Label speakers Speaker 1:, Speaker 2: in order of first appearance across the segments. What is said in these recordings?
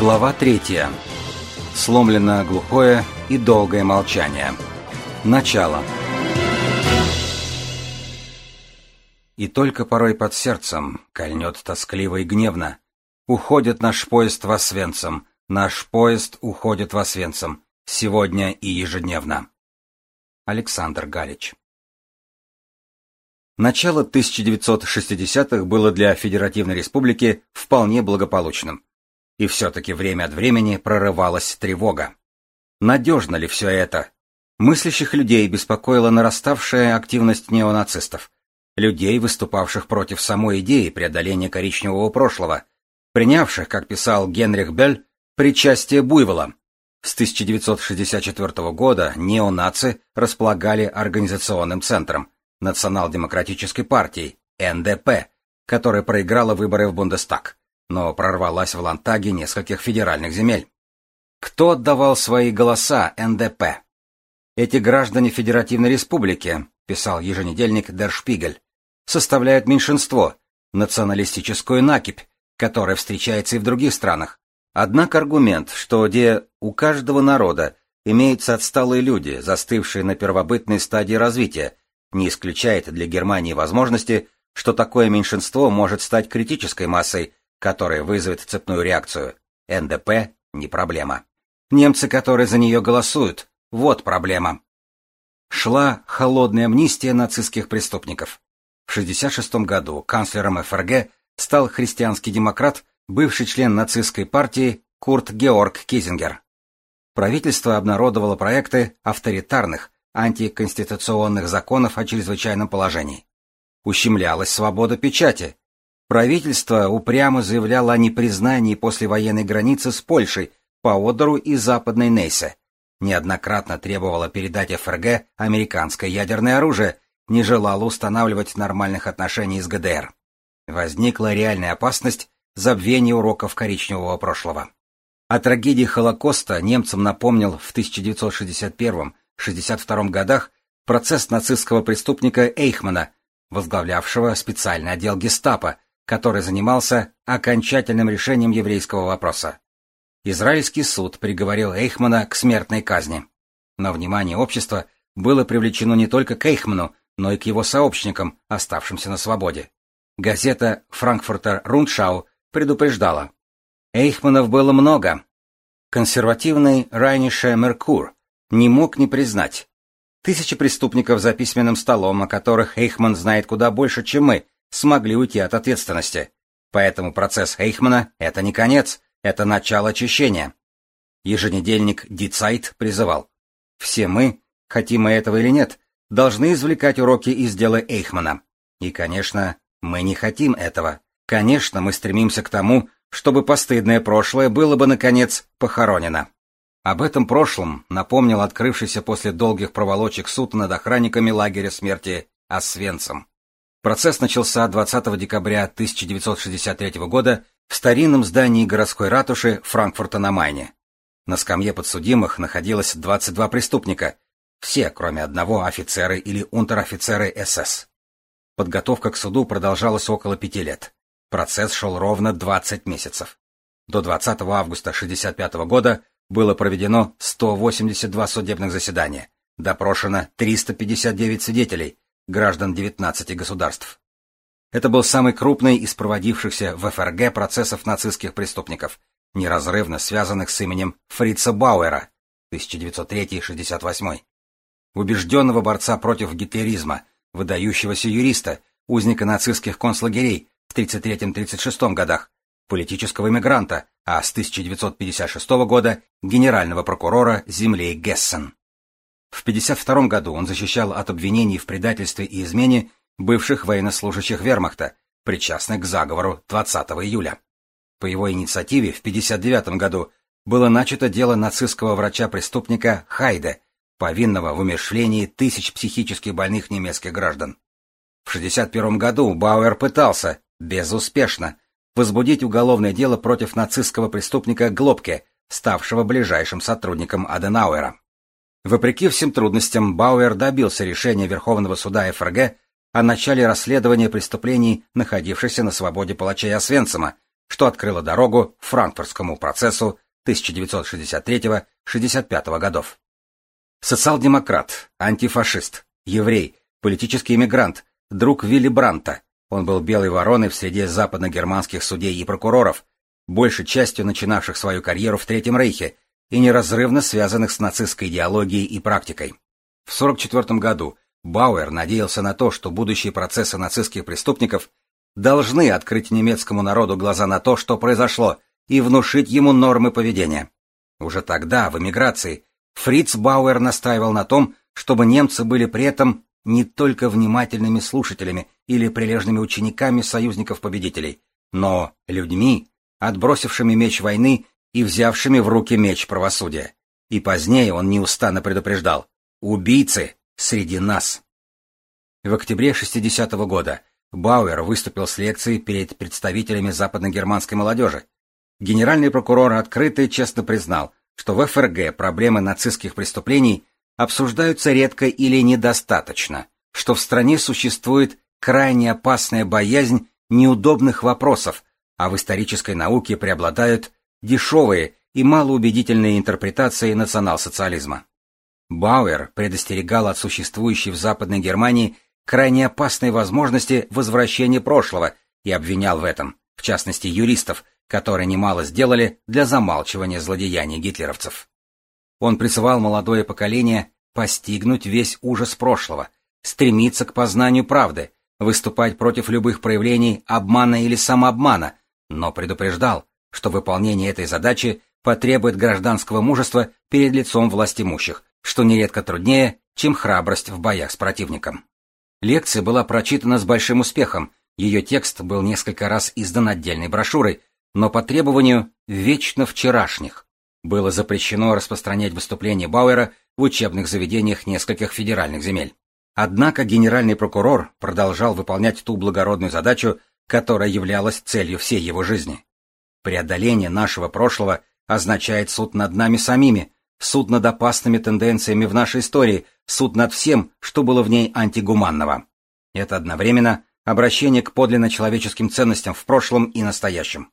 Speaker 1: Глава третья. Сломлено глухое и долгое молчание. Начало. И только порой под сердцем кольнет тоскливо и гневно. Уходит наш поезд во Свенцем, наш поезд уходит во Свенцем, сегодня и ежедневно. Александр Галич Начало 1960-х было для Федеративной Республики вполне благополучным. И все-таки время от времени прорывалась тревога. Надежно ли все это? Мыслящих людей беспокоила нараставшая активность неонацистов, людей, выступавших против самой идеи преодоления коричневого прошлого, принявших, как писал Генрих Бель, причастие буйвола. С 1964 года неонации располагали организационным центром, национал-демократической партии, НДП, которая проиграла выборы в Бундестаг, но прорвалась в Лантаге нескольких федеральных земель. Кто отдавал свои голоса НДП? Эти граждане Федеративной Республики, писал еженедельник Der Spiegel, составляют меньшинство, националистическую накипь, которая встречается и в других странах. Однако аргумент, что где у каждого народа имеются отсталые люди, застывшие на первобытной стадии развития, не исключает для Германии возможности, что такое меньшинство может стать критической массой, которая вызовет цепную реакцию. НДП – не проблема. Немцы, которые за нее голосуют – вот проблема. Шла холодная амнистия нацистских преступников. В 1966 году канцлером ФРГ стал христианский демократ, бывший член нацистской партии Курт Георг Кизингер. Правительство обнародовало проекты авторитарных, антиконституционных законов о чрезвычайном положении. Ущемлялась свобода печати. Правительство упрямо заявляло о непризнании послевоенной границы с Польшей по Одеру и Западной Нейсе. Неоднократно требовало передать ФРГ американское ядерное оружие, не желало устанавливать нормальных отношений с ГДР. Возникла реальная опасность забвения уроков коричневого прошлого. О трагедии Холокоста немцам напомнил в 1961 1962 годах процесс нацистского преступника Эйхмана, возглавлявшего специальный отдел гестапо, который занимался окончательным решением еврейского вопроса. Израильский суд приговорил Эйхмана к смертной казни. Но внимание общества было привлечено не только к Эйхману, но и к его сообщникам, оставшимся на свободе. Газета «Франкфуртер Рундшау» предупреждала. Эйхманов было много. Консервативный Райнише Меркур не мог не признать. Тысячи преступников за письменным столом, о которых Эйхман знает куда больше, чем мы, смогли уйти от ответственности. Поэтому процесс Эйхмана — это не конец, это начало очищения. Еженедельник Дицайт призывал. Все мы, хотим мы этого или нет, должны извлекать уроки из дела Эйхмана. И, конечно, мы не хотим этого. Конечно, мы стремимся к тому, чтобы постыдное прошлое было бы, наконец, похоронено. Об этом прошлом напомнил открывшийся после долгих проволочек суд над охранниками лагеря смерти Освенцем. Процесс начался 20 декабря 1963 года в старинном здании городской ратуши Франкфурта на Майне. На скамье подсудимых находилось 22 преступника, все, кроме одного, офицеры или унтер-офицеры СС. Подготовка к суду продолжалась около пяти лет. Процесс шел ровно 20 месяцев. До 20 августа 1965 года было проведено 182 судебных заседания, допрошено 359 свидетелей, граждан 19 государств. Это был самый крупный из проводившихся в ФРГ процессов нацистских преступников, неразрывно связанных с именем Фрица Бауэра 1903-68, убежденного борца против гитлеризма, выдающегося юриста, узника нацистских концлагерей в 1933-1936 годах, политического иммигранта, а с 1956 года генерального прокурора земли Гессен. В 1952 году он защищал от обвинений в предательстве и измене бывших военнослужащих вермахта, причастных к заговору 20 июля. По его инициативе в 1959 году было начато дело нацистского врача-преступника Хайде, повинного в умершлении тысяч психически больных немецких граждан. В 1961 году Бауэр пытался, безуспешно, возбудить уголовное дело против нацистского преступника Глобке, ставшего ближайшим сотрудником Аденауэра. Вопреки всем трудностям, Бауэр добился решения Верховного суда ФРГ о начале расследования преступлений, находившихся на свободе палачей Освенцима, что открыло дорогу Франкфуртскому процессу 1963-65 годов. Социал-демократ, антифашист, еврей, политический иммигрант, друг Вилли Бранта. Он был белой вороной в среде западногерманских судей и прокуроров, большей частью начинавших свою карьеру в Третьем Рейхе и неразрывно связанных с нацистской идеологией и практикой. В 1944 году Бауэр надеялся на то, что будущие процессы нацистских преступников должны открыть немецкому народу глаза на то, что произошло, и внушить ему нормы поведения. Уже тогда, в эмиграции, Фриц Бауэр настаивал на том, чтобы немцы были при этом не только внимательными слушателями или прилежными учениками союзников-победителей, но людьми, отбросившими меч войны и взявшими в руки меч правосудия. И позднее он неустанно предупреждал «Убийцы среди нас». В октябре 60 -го года Бауэр выступил с лекцией перед представителями западногерманской молодежи. Генеральный прокурор открыто и честно признал, что в ФРГ проблемы нацистских преступлений обсуждаются редко или недостаточно, что в стране существует крайне опасная боязнь неудобных вопросов, а в исторической науке преобладают дешевые и малоубедительные интерпретации национал-социализма. Бауэр предостерегал от существующей в Западной Германии крайне опасной возможности возвращения прошлого и обвинял в этом, в частности, юристов, которые немало сделали для замалчивания злодеяний гитлеровцев. Он призывал молодое поколение постигнуть весь ужас прошлого, стремиться к познанию правды, выступать против любых проявлений обмана или самообмана, но предупреждал, что выполнение этой задачи потребует гражданского мужества перед лицом властимущих, что нередко труднее, чем храбрость в боях с противником. Лекция была прочитана с большим успехом, ее текст был несколько раз издан отдельной брошюрой, но по требованию вечно вчерашних было запрещено распространять выступления Бауэра в учебных заведениях нескольких федеральных земель. Однако генеральный прокурор продолжал выполнять ту благородную задачу, которая являлась целью всей его жизни. Преодоление нашего прошлого означает суд над нами самими, суд над опасными тенденциями в нашей истории, суд над всем, что было в ней антигуманного. Это одновременно обращение к подлинно человеческим ценностям в прошлом и настоящем.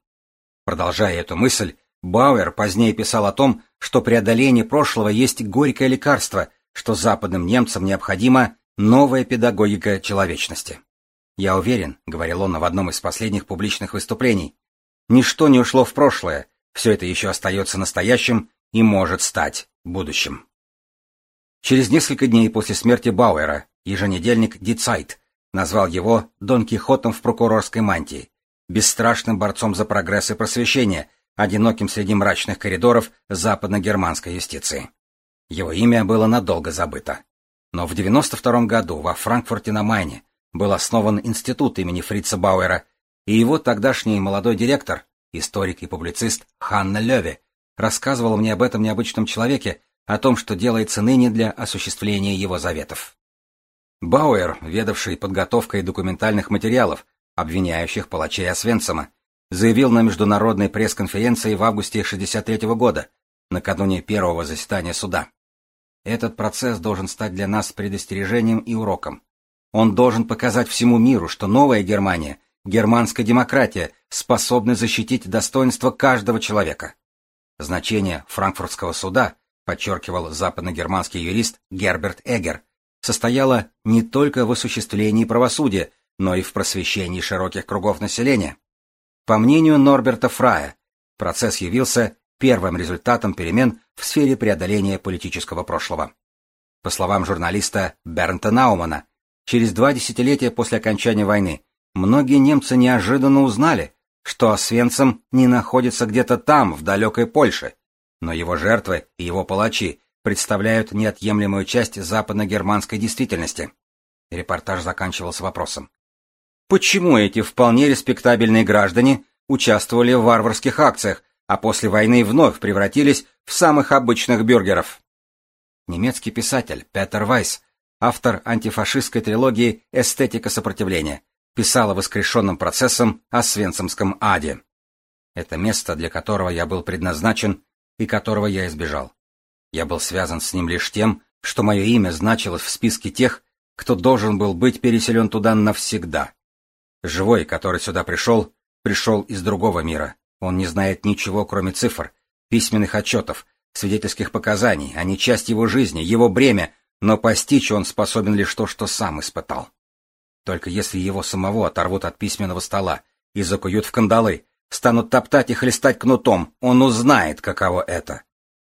Speaker 1: Продолжая эту мысль, Бауэр позднее писал о том, что преодоление прошлого есть горькое лекарство, что западным немцам необходима новая педагогика человечности. «Я уверен», — говорил он в одном из последних публичных выступлений, «ничто не ушло в прошлое, все это еще остается настоящим и может стать будущим». Через несколько дней после смерти Бауэра еженедельник Die Zeit назвал его Дон Кихотом в прокурорской мантии, бесстрашным борцом за прогресс и просвещение, одиноким среди мрачных коридоров западно-германской юстиции. Его имя было надолго забыто. Но в 92 году во Франкфурте на Майне был основан институт имени Фрица Бауэра, и его тогдашний молодой директор, историк и публицист Ханна Леви, рассказывал мне об этом необычном человеке, о том, что делается ныне для осуществления его заветов. Бауэр, ведавший подготовкой документальных материалов, обвиняющих палачей Освенцима, заявил на международной пресс-конференции в августе 1963 года, накануне первого заседания суда. Этот процесс должен стать для нас предостережением и уроком. Он должен показать всему миру, что новая Германия, германская демократия, способны защитить достоинство каждого человека. Значение франкфуртского суда, подчеркивал западногерманский юрист Герберт Эгер, состояло не только в осуществлении правосудия, но и в просвещении широких кругов населения. По мнению Норберта Фрая, процесс явился первым результатом перемен в сфере преодоления политического прошлого. По словам журналиста Бернта Наумана, через два десятилетия после окончания войны многие немцы неожиданно узнали, что Освенцим не находится где-то там, в далекой Польше, но его жертвы и его палачи представляют неотъемлемую часть западно-германской действительности. Репортаж заканчивался вопросом. Почему эти вполне респектабельные граждане участвовали в варварских акциях, а после войны вновь превратились в самых обычных бюргеров? Немецкий писатель Петер Вайс, автор антифашистской трилогии «Эстетика сопротивления», писал о воскрешенном процессом о Свенцемском аде. Это место, для которого я был предназначен и которого я избежал. Я был связан с ним лишь тем, что мое имя значилось в списке тех, кто должен был быть переселен туда навсегда. Живой, который сюда пришел, пришел из другого мира. Он не знает ничего, кроме цифр, письменных отчетов, свидетельских показаний, они часть его жизни, его бремя, но постичь он способен лишь то, что сам испытал. Только если его самого оторвут от письменного стола и закуют в кандалы, станут топтать и хлестать кнутом, он узнает, каково это.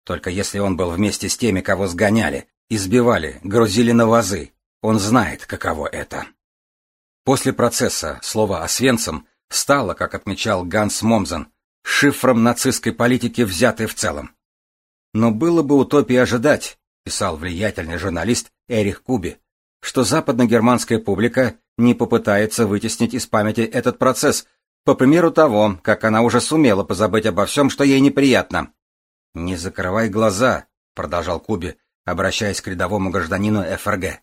Speaker 1: Только если он был вместе с теми, кого сгоняли, избивали, грузили на вазы, он знает, каково это. После процесса слово «освенцем» стало, как отмечал Ганс Момзен, шифром нацистской политики, взятой в целом. Но было бы утопией ожидать, писал влиятельный журналист Эрих Куби, что западногерманская публика не попытается вытеснить из памяти этот процесс, по примеру того, как она уже сумела позабыть обо всем, что ей неприятно. «Не закрывай глаза», — продолжал Куби, обращаясь к рядовому гражданину ФРГ.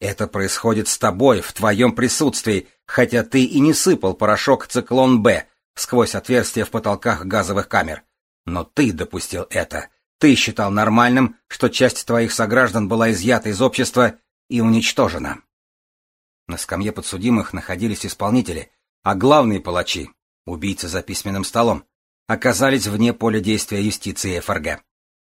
Speaker 1: «Это происходит с тобой, в твоем присутствии, хотя ты и не сыпал порошок «Циклон-Б» сквозь отверстия в потолках газовых камер. Но ты допустил это. Ты считал нормальным, что часть твоих сограждан была изъята из общества и уничтожена». На скамье подсудимых находились исполнители, а главные палачи, убийцы за письменным столом, оказались вне поля действия юстиции ФРГ.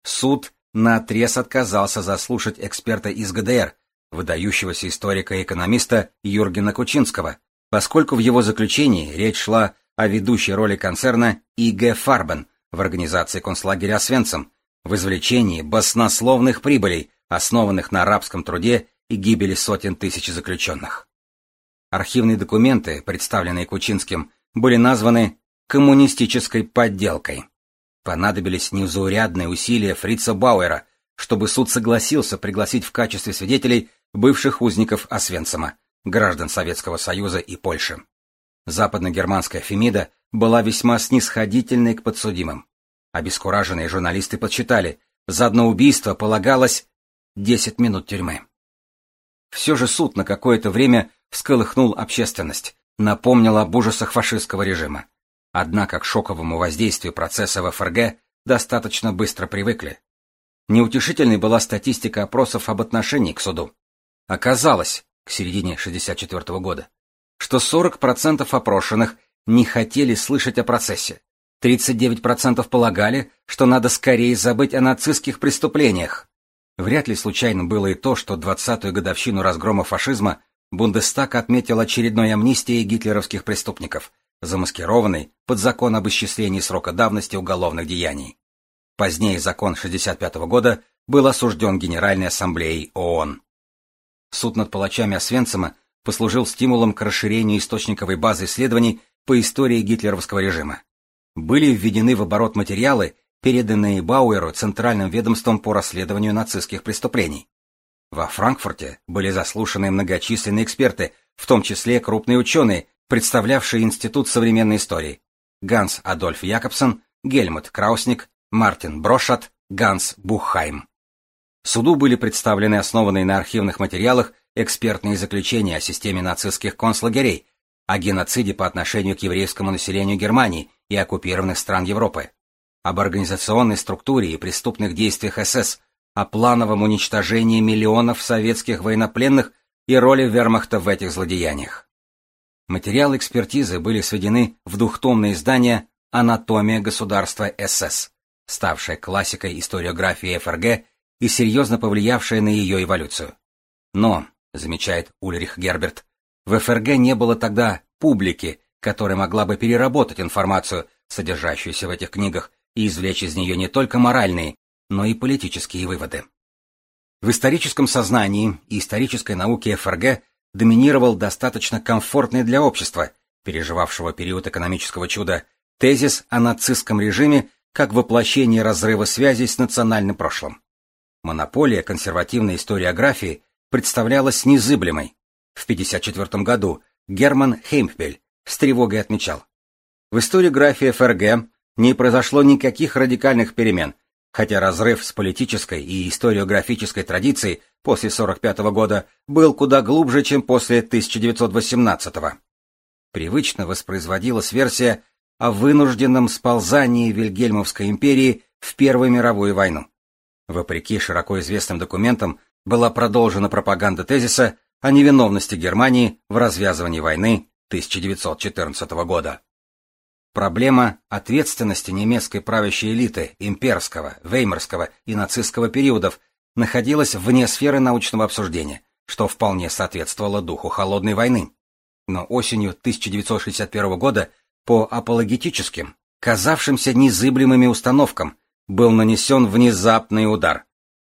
Speaker 1: Суд наотрез отказался заслушать эксперта из ГДР, выдающегося историка и экономиста Юргена Кучинского, поскольку в его заключении речь шла о ведущей роли концерна ИГ Фарбен в организации концлагеря Освенцим, в извлечении баснословных прибылей, основанных на арабском труде и гибели сотен тысяч заключенных. Архивные документы, представленные Кучинским, были названы коммунистической подделкой. Понадобились незаурядные усилия Фрица Бауэра, чтобы суд согласился пригласить в качестве свидетелей бывших узников Освенцима, граждан Советского Союза и Польши. Западно-германская Фемида была весьма снисходительной к подсудимым. Обескураженные журналисты подсчитали, за одно убийство полагалось 10 минут тюрьмы. Все же суд на какое-то время всколыхнул общественность, напомнил об ужасах фашистского режима. Однако к шоковому воздействию процесса в ФРГ достаточно быстро привыкли. Неутешительной была статистика опросов об отношении к суду. Оказалось, к середине 64 года, что 40% опрошенных не хотели слышать о процессе. 39% полагали, что надо скорее забыть о нацистских преступлениях. Вряд ли случайно было и то, что 20-ю годовщину разгрома фашизма Бундестаг отметил очередной амнистией гитлеровских преступников, замаскированной под закон об исчислении срока давности уголовных деяний. Позднее закон 65 -го года был осужден Генеральной Ассамблеей ООН. Суд над палачами Освенцима послужил стимулом к расширению источниковой базы исследований по истории гитлеровского режима. Были введены в оборот материалы, переданные Бауэру Центральным ведомством по расследованию нацистских преступлений. Во Франкфурте были заслушаны многочисленные эксперты, в том числе крупные ученые, представлявшие Институт современной истории. Ганс Адольф Якобсон, Гельмут Краусник, Мартин Брошат, Ганс Бухайм. Суду были представлены основанные на архивных материалах экспертные заключения о системе нацистских концлагерей, о геноциде по отношению к еврейскому населению Германии и оккупированных стран Европы, об организационной структуре и преступных действиях СС, о плановом уничтожении миллионов советских военнопленных и роли вермахта в этих злодеяниях. Материалы экспертизы были сведены в двухтомное издание «Анатомия государства СС», ставшее классикой историографии ФРГ и серьезно повлиявшее на ее эволюцию. Но, замечает Ульрих Герберт, в ФРГ не было тогда публики, которая могла бы переработать информацию, содержащуюся в этих книгах, и извлечь из нее не только моральные, но и политические выводы. В историческом сознании и исторической науке ФРГ доминировал достаточно комфортный для общества, переживавшего период экономического чуда, тезис о нацистском режиме как воплощение разрыва связей с национальным прошлым. Монополия консервативной историографии представлялась незыблемой. В 1954 году Герман Хеймпель с тревогой отмечал. В историографии ФРГ не произошло никаких радикальных перемен, хотя разрыв с политической и историографической традицией после 1945 года был куда глубже, чем после 1918 -го. Привычно воспроизводилась версия о вынужденном сползании Вильгельмовской империи в Первую мировую войну. Вопреки широко известным документам, была продолжена пропаганда тезиса о невиновности Германии в развязывании войны 1914 года. Проблема ответственности немецкой правящей элиты имперского, веймарского и нацистского периодов находилась вне сферы научного обсуждения, что вполне соответствовало духу холодной войны. Но осенью 1961 года по апологетическим, казавшимся незыблемыми установкам, был нанесен внезапный удар.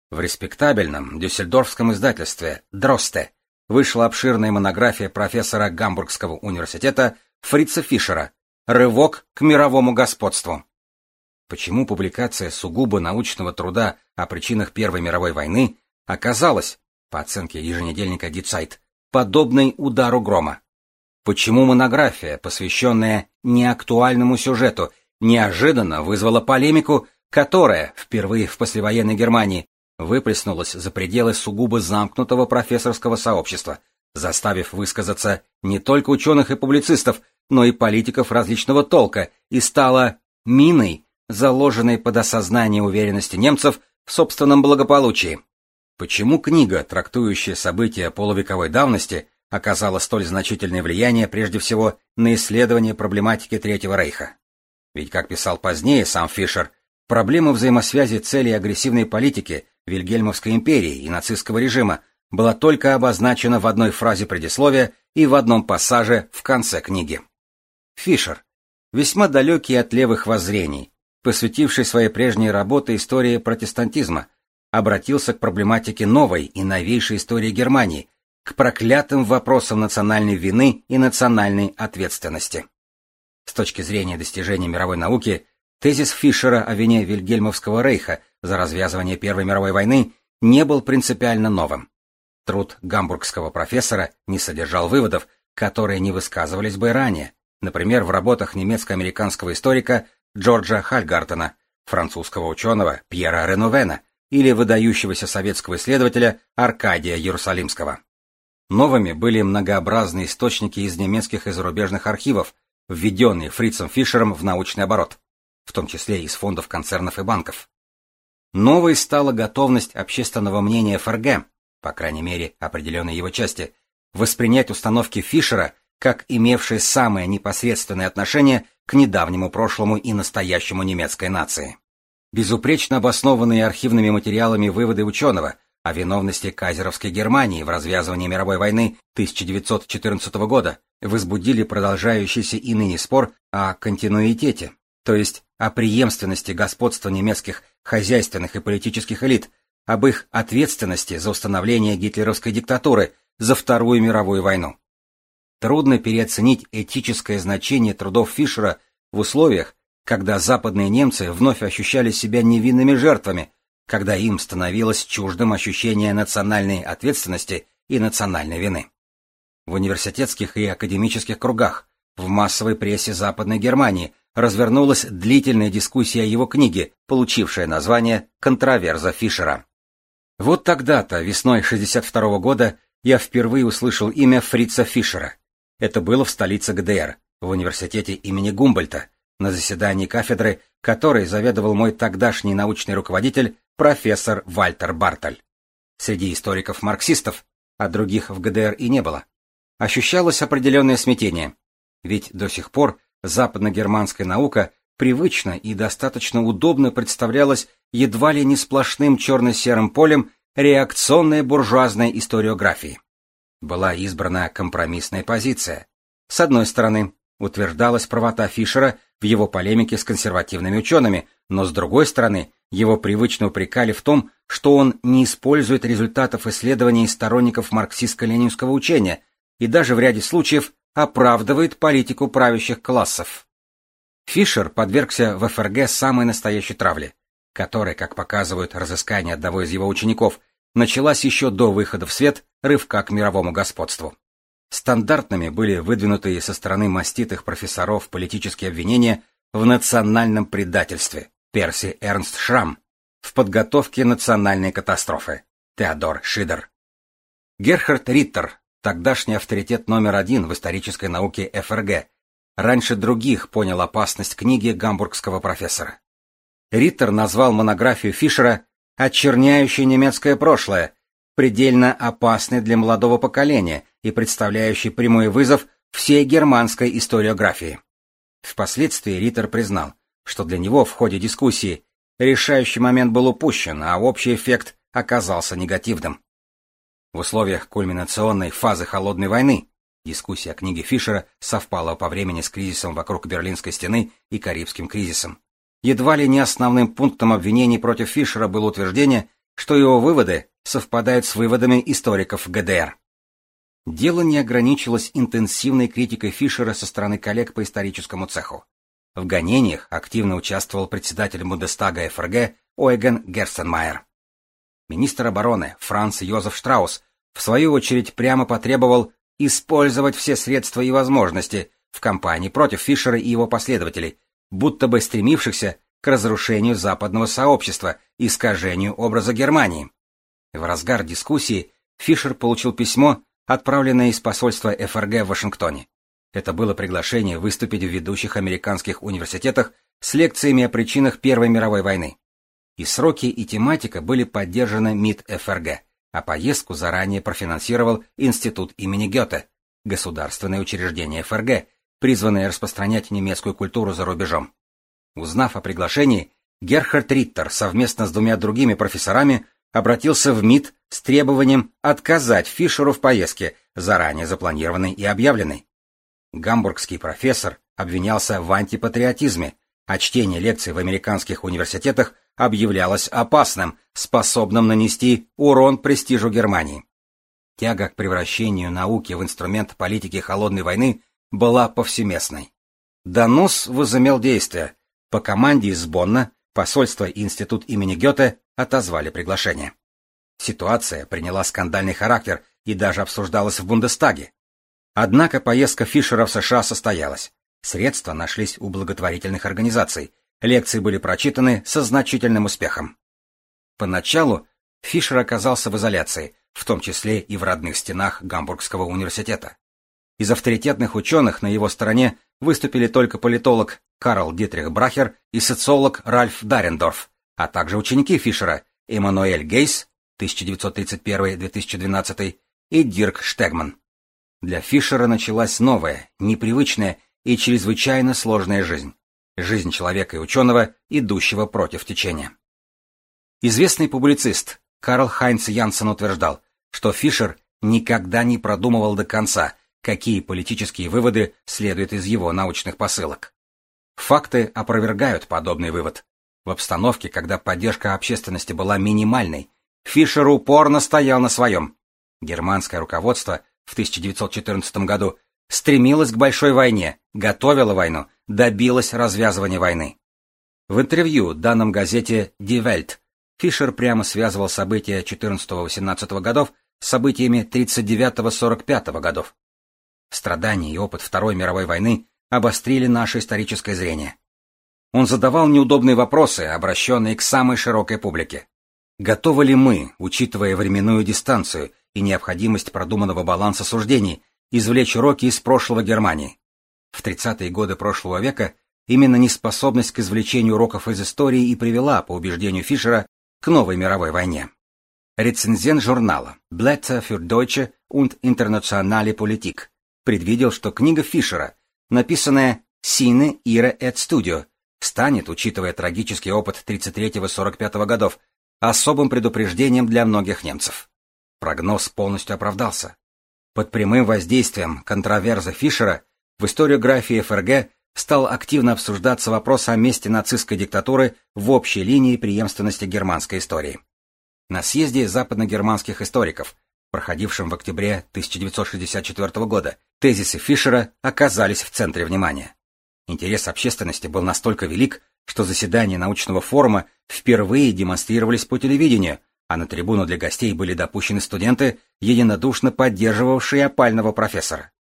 Speaker 1: В респектабельном дюссельдорфском издательстве «Дросте» вышла обширная монография профессора Гамбургского университета Фрица Фишера «Рывок к мировому господству». Почему публикация сугубо научного труда о причинах Первой мировой войны оказалась, по оценке еженедельника Дицайт, подобной удару грома? Почему монография, посвященная неактуальному сюжету, неожиданно вызвала полемику, которая, впервые в послевоенной Германии, выплеснулась за пределы сугубо замкнутого профессорского сообщества, заставив высказаться не только ученых и публицистов, но и политиков различного толка, и стала миной, заложенной под осознание уверенности немцев в собственном благополучии. Почему книга, трактующая события полувековой давности, оказала столь значительное влияние прежде всего на исследование проблематики Третьего Рейха? Ведь, как писал позднее сам Фишер, проблема взаимосвязи целей агрессивной политики Вильгельмовской империи и нацистского режима была только обозначена в одной фразе предисловия и в одном пассаже в конце книги. Фишер, весьма далекий от левых воззрений, посвятивший своей прежней работе истории протестантизма, обратился к проблематике новой и новейшей истории Германии, к проклятым вопросам национальной вины и национальной ответственности. С точки зрения достижения мировой науки, тезис Фишера о вине Вильгельмовского рейха за развязывание Первой мировой войны не был принципиально новым. Труд гамбургского профессора не содержал выводов, которые не высказывались бы ранее, например, в работах немецко-американского историка Джорджа Хальгартена, французского ученого Пьера Реновена или выдающегося советского исследователя Аркадия Иерусалимского. Новыми были многообразные источники из немецких и зарубежных архивов, введенные Фрицем Фишером в научный оборот, в том числе из фондов концернов и банков. Новой стала готовность общественного мнения ФРГ, по крайней мере определенной его части, воспринять установки Фишера как имевшие самое непосредственное отношение к недавнему прошлому и настоящему немецкой нации. Безупречно обоснованные архивными материалами выводы ученого о виновности кайзеровской Германии в развязывании мировой войны 1914 года возбудили продолжающийся и ныне спор о континуитете, то есть о преемственности господства немецких хозяйственных и политических элит, об их ответственности за установление гитлеровской диктатуры за Вторую мировую войну. Трудно переоценить этическое значение трудов Фишера в условиях, когда западные немцы вновь ощущали себя невинными жертвами, когда им становилось чуждым ощущение национальной ответственности и национальной вины. В университетских и академических кругах, в массовой прессе Западной Германии развернулась длительная дискуссия о его книге, получившая название «Контроверза Фишера». Вот тогда-то, весной 62 года, я впервые услышал имя Фрица Фишера. Это было в столице ГДР, в университете имени Гумбольта, на заседании кафедры, которой заведовал мой тогдашний научный руководитель профессор Вальтер Бартель. Среди историков-марксистов, а других в ГДР и не было, ощущалось определенное смятение, ведь до сих пор западно-германская наука привычно и достаточно удобно представлялась едва ли не сплошным черно-серым полем реакционной буржуазной историографии была избрана компромиссная позиция. С одной стороны, утверждалась правота Фишера в его полемике с консервативными учеными, но с другой стороны, его привычно упрекали в том, что он не использует результатов исследований сторонников марксистско-ленинского учения и даже в ряде случаев оправдывает политику правящих классов. Фишер подвергся в ФРГ самой настоящей травле, которая, как показывают разыскания одного из его учеников, началась еще до выхода в свет рывка к мировому господству. Стандартными были выдвинутые со стороны маститых профессоров политические обвинения в национальном предательстве Перси Эрнст Шрам, в подготовке национальной катастрофы Теодор Шидер. Герхард Риттер, тогдашний авторитет номер один в исторической науке ФРГ, раньше других понял опасность книги гамбургского профессора. Риттер назвал монографию Фишера очерняющий немецкое прошлое, предельно опасный для молодого поколения и представляющий прямой вызов всей германской историографии. Впоследствии Риттер признал, что для него в ходе дискуссии решающий момент был упущен, а общий эффект оказался негативным. В условиях кульминационной фазы Холодной войны дискуссия о книге Фишера совпала по времени с кризисом вокруг Берлинской стены и Карибским кризисом. Едва ли не основным пунктом обвинений против Фишера было утверждение, что его выводы совпадают с выводами историков ГДР. Дело не ограничилось интенсивной критикой Фишера со стороны коллег по историческому цеху. В гонениях активно участвовал председатель Бундестага ФРГ Ойген Герстенмайер. Министр обороны Франц Йозеф Штраус в свою очередь прямо потребовал использовать все средства и возможности в кампании против Фишера и его последователей, будто бы стремившихся к разрушению западного сообщества и искажению образа Германии. В разгар дискуссии Фишер получил письмо, отправленное из посольства ФРГ в Вашингтоне. Это было приглашение выступить в ведущих американских университетах с лекциями о причинах Первой мировой войны. И сроки, и тематика были поддержаны МИД ФРГ, а поездку заранее профинансировал Институт имени Гёте, государственное учреждение ФРГ, призванное распространять немецкую культуру за рубежом. Узнав о приглашении, Герхард Риттер совместно с двумя другими профессорами обратился в МИД с требованием отказать Фишеру в поездке, заранее запланированной и объявленной. Гамбургский профессор обвинялся в антипатриотизме, а чтение лекций в американских университетах объявлялось опасным, способным нанести урон престижу Германии. Тяга к превращению науки в инструмент политики холодной войны была повсеместной. Донос возымел действие. По команде из Бонна посольство и институт имени Гёте отозвали приглашение. Ситуация приняла скандальный характер и даже обсуждалась в Бундестаге. Однако поездка Фишера в США состоялась. Средства нашлись у благотворительных организаций. Лекции были прочитаны со значительным успехом. Поначалу Фишер оказался в изоляции, в том числе и в родных стенах Гамбургского университета. Из авторитетных ученых на его стороне выступили только политолог Карл Дитрих Брахер и социолог Ральф Дарендорф, а также ученики Фишера Эммануэль Гейс 1931-2012 и Дирк Штегман. Для Фишера началась новая, непривычная и чрезвычайно сложная жизнь. Жизнь человека и ученого, идущего против течения. Известный публицист Карл Хайнц Янсен утверждал, что Фишер никогда не продумывал до конца, какие политические выводы следуют из его научных посылок. Факты опровергают подобный вывод. В обстановке, когда поддержка общественности была минимальной, Фишер упорно стоял на своем. Германское руководство в 1914 году стремилась к большой войне, готовила войну, добилась развязывания войны. В интервью, данном газете Die Welt, Фишер прямо связывал события 14-18 годов с событиями 39-45 годов. Страдания и опыт Второй мировой войны обострили наше историческое зрение. Он задавал неудобные вопросы, обращенные к самой широкой публике. Готовы ли мы, учитывая временную дистанцию и необходимость продуманного баланса суждений, извлечь уроки из прошлого Германии. В 30-е годы прошлого века именно неспособность к извлечению уроков из истории и привела, по убеждению Фишера, к новой мировой войне. Рецензент журнала Blätter für Deutsche und Internationale Politik предвидел, что книга Фишера, написанная «Sine ihre et Studio», станет, учитывая трагический опыт 33-45 годов, особым предупреждением для многих немцев. Прогноз полностью оправдался. Под прямым воздействием контроверза Фишера в историографии ФРГ стал активно обсуждаться вопрос о месте нацистской диктатуры в общей линии преемственности германской истории. На съезде западногерманских историков, проходившем в октябре 1964 года, тезисы Фишера оказались в центре внимания. Интерес общественности был настолько велик, что заседания научного форума впервые демонстрировались по телевидению – а на трибуну для гостей были допущены студенты, единодушно поддерживавшие опального профессора.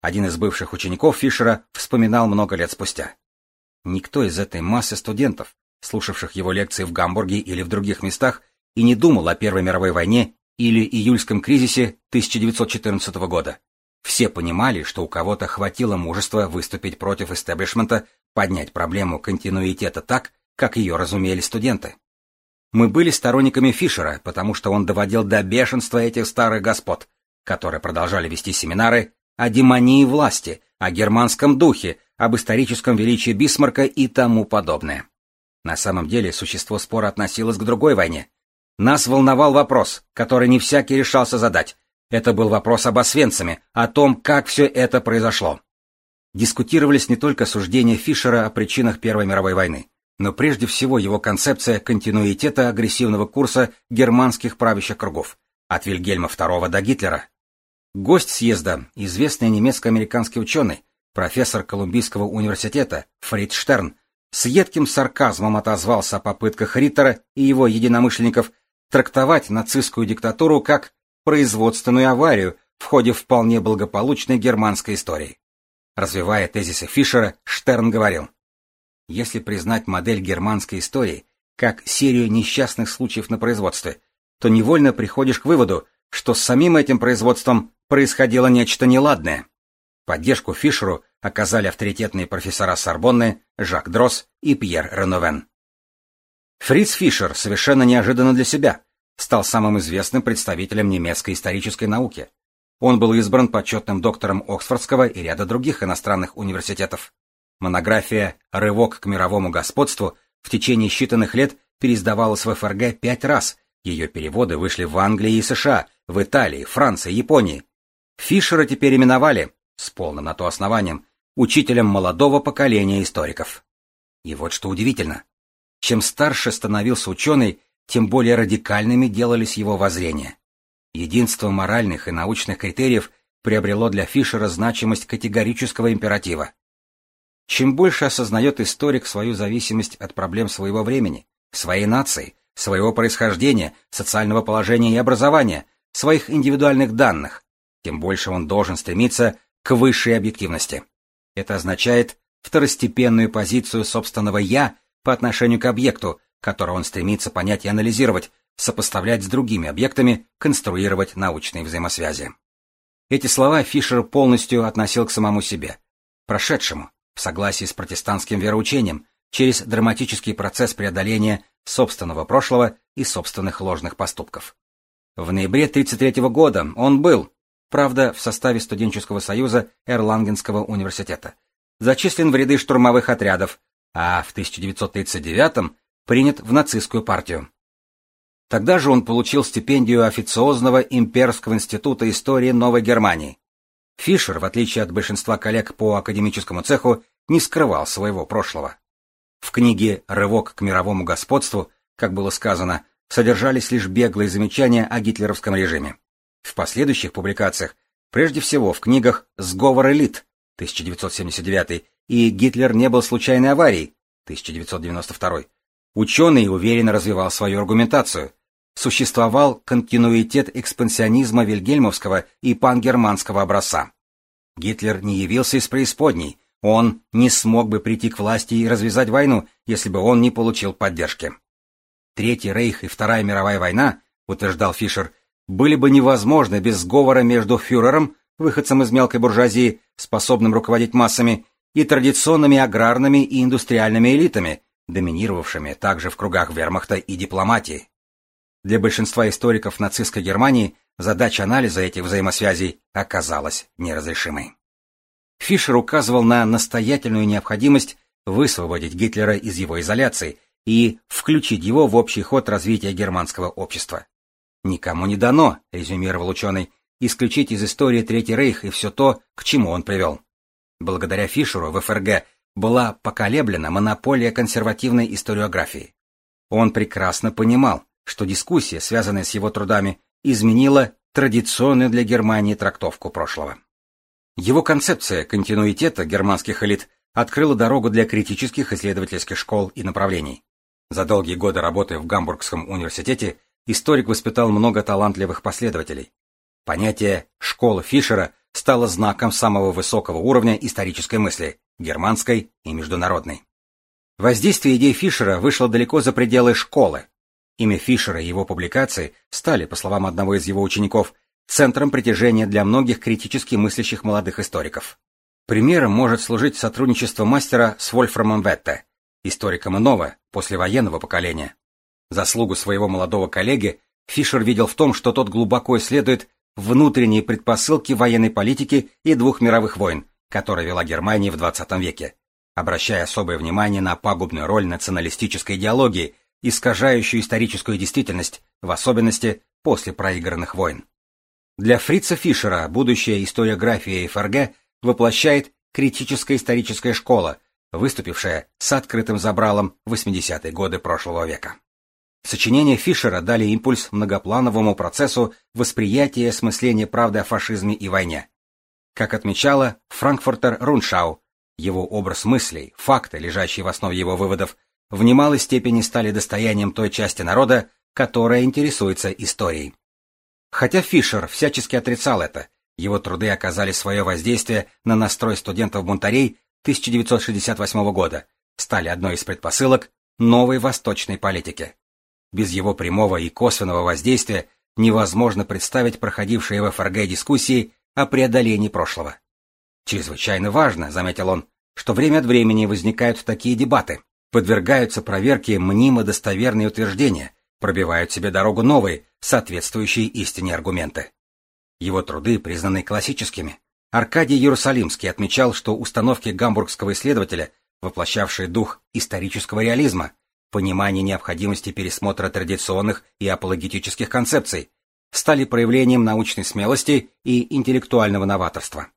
Speaker 1: Один из бывших учеников Фишера вспоминал много лет спустя. Никто из этой массы студентов, слушавших его лекции в Гамбурге или в других местах, и не думал о Первой мировой войне или июльском кризисе 1914 года. Все понимали, что у кого-то хватило мужества выступить против истеблишмента, поднять проблему континуитета так, как ее разумели студенты. Мы были сторонниками Фишера, потому что он доводил до бешенства этих старых господ, которые продолжали вести семинары о демонии власти, о германском духе, об историческом величии Бисмарка и тому подобное. На самом деле существо спора относилось к другой войне. Нас волновал вопрос, который не всякий решался задать. Это был вопрос об Освенциме, о том, как все это произошло. Дискутировались не только суждения Фишера о причинах Первой мировой войны, но прежде всего его концепция континуитета агрессивного курса германских правящих кругов, от Вильгельма II до Гитлера. Гость съезда, известный немецко-американский ученый, профессор Колумбийского университета Фрид Штерн, с едким сарказмом отозвался о попытках Риттера и его единомышленников трактовать нацистскую диктатуру как производственную аварию в ходе вполне благополучной германской истории. Развивая тезисы Фишера, Штерн говорил, если признать модель германской истории как серию несчастных случаев на производстве, то невольно приходишь к выводу, что с самим этим производством происходило нечто неладное. Поддержку Фишеру оказали авторитетные профессора Сорбонны Жак Дросс и Пьер Реновен. Фриц Фишер совершенно неожиданно для себя стал самым известным представителем немецкой исторической науки. Он был избран почетным доктором Оксфордского и ряда других иностранных университетов. Монография «Рывок к мировому господству» в течение считанных лет переиздавалась в ФРГ пять раз, ее переводы вышли в Англии и США, в Италии, Франции, Японии. Фишера теперь именовали, с полным на то основанием, учителем молодого поколения историков. И вот что удивительно. Чем старше становился ученый, тем более радикальными делались его воззрения. Единство моральных и научных критериев приобрело для Фишера значимость категорического императива. Чем больше осознает историк свою зависимость от проблем своего времени, своей нации, своего происхождения, социального положения и образования, своих индивидуальных данных, тем больше он должен стремиться к высшей объективности. Это означает второстепенную позицию собственного «я» по отношению к объекту, который он стремится понять и анализировать, сопоставлять с другими объектами, конструировать научные взаимосвязи. Эти слова Фишер полностью относил к самому себе, прошедшему, в согласии с протестантским вероучением, через драматический процесс преодоления собственного прошлого и собственных ложных поступков. В ноябре 1933 года он был, правда, в составе студенческого союза Эрлангенского университета, зачислен в ряды штурмовых отрядов, а в 1939 принят в нацистскую партию. Тогда же он получил стипендию официозного Имперского института истории Новой Германии. Фишер, в отличие от большинства коллег по академическому цеху, не скрывал своего прошлого. В книге «Рывок к мировому господству», как было сказано, содержались лишь беглые замечания о гитлеровском режиме. В последующих публикациях, прежде всего в книгах «Сговор элит» 1979 и «Гитлер не был случайной аварией» 1992, ученый уверенно развивал свою аргументацию. Существовал континуитет экспансионизма вильгельмовского и пангерманского образца. Гитлер не явился из преисподней, он не смог бы прийти к власти и развязать войну, если бы он не получил поддержки. Третий рейх и Вторая мировая война, утверждал Фишер, были бы невозможны без сговора между фюрером, выходцем из мелкой буржуазии, способным руководить массами, и традиционными аграрными и индустриальными элитами, доминировавшими также в кругах вермахта и дипломатии. Для большинства историков нацистской Германии задача анализа этих взаимосвязей оказалась неразрешимой. Фишер указывал на настоятельную необходимость высвободить Гитлера из его изоляции и включить его в общий ход развития германского общества. «Никому не дано», — резюмировал ученый, — «исключить из истории Третий Рейх и все то, к чему он привел». Благодаря Фишеру в ФРГ была поколеблена монополия консервативной историографии. Он прекрасно понимал, что дискуссия, связанная с его трудами, изменила традиционную для Германии трактовку прошлого. Его концепция континуитета германских элит открыла дорогу для критических исследовательских школ и направлений. За долгие годы работы в Гамбургском университете историк воспитал много талантливых последователей. Понятие «школа Фишера» стало знаком самого высокого уровня исторической мысли, германской и международной. Воздействие идей Фишера вышло далеко за пределы школы. Имя Фишера и его публикации стали, по словам одного из его учеников, центром притяжения для многих критически мыслящих молодых историков. Примером может служить сотрудничество мастера с Вольфрамом Ветте, историком иного, послевоенного поколения. Заслугу своего молодого коллеги Фишер видел в том, что тот глубоко исследует внутренние предпосылки военной политики и двух мировых войн которая вела Германии в XX веке, обращая особое внимание на пагубную роль националистической идеологии, искажающую историческую действительность, в особенности после проигранных войн. Для Фрица Фишера будущая историография ФРГ воплощает критическая историческая школа, выступившая с открытым забралом в 80-е годы прошлого века. Сочинения Фишера дали импульс многоплановому процессу восприятия и осмысления правды о фашизме и войне. Как отмечала Франкфуртер Руншау, его образ мыслей, факты, лежащие в основе его выводов, в немалой степени стали достоянием той части народа, которая интересуется историей. Хотя Фишер всячески отрицал это, его труды оказали свое воздействие на настрой студентов-бунтарей 1968 года, стали одной из предпосылок новой восточной политики. Без его прямого и косвенного воздействия невозможно представить проходившие в ФРГ дискуссии о преодолении прошлого. Чрезвычайно важно, заметил он, что время от времени возникают такие дебаты, подвергаются проверке мнимо достоверные утверждения, пробивают себе дорогу новые, соответствующие истине аргументы. Его труды признаны классическими. Аркадий Иерусалимский отмечал, что установки гамбургского исследователя, воплощавшие дух исторического реализма, понимание необходимости пересмотра традиционных и апологетических концепций, стали проявлением научной смелости и интеллектуального новаторства.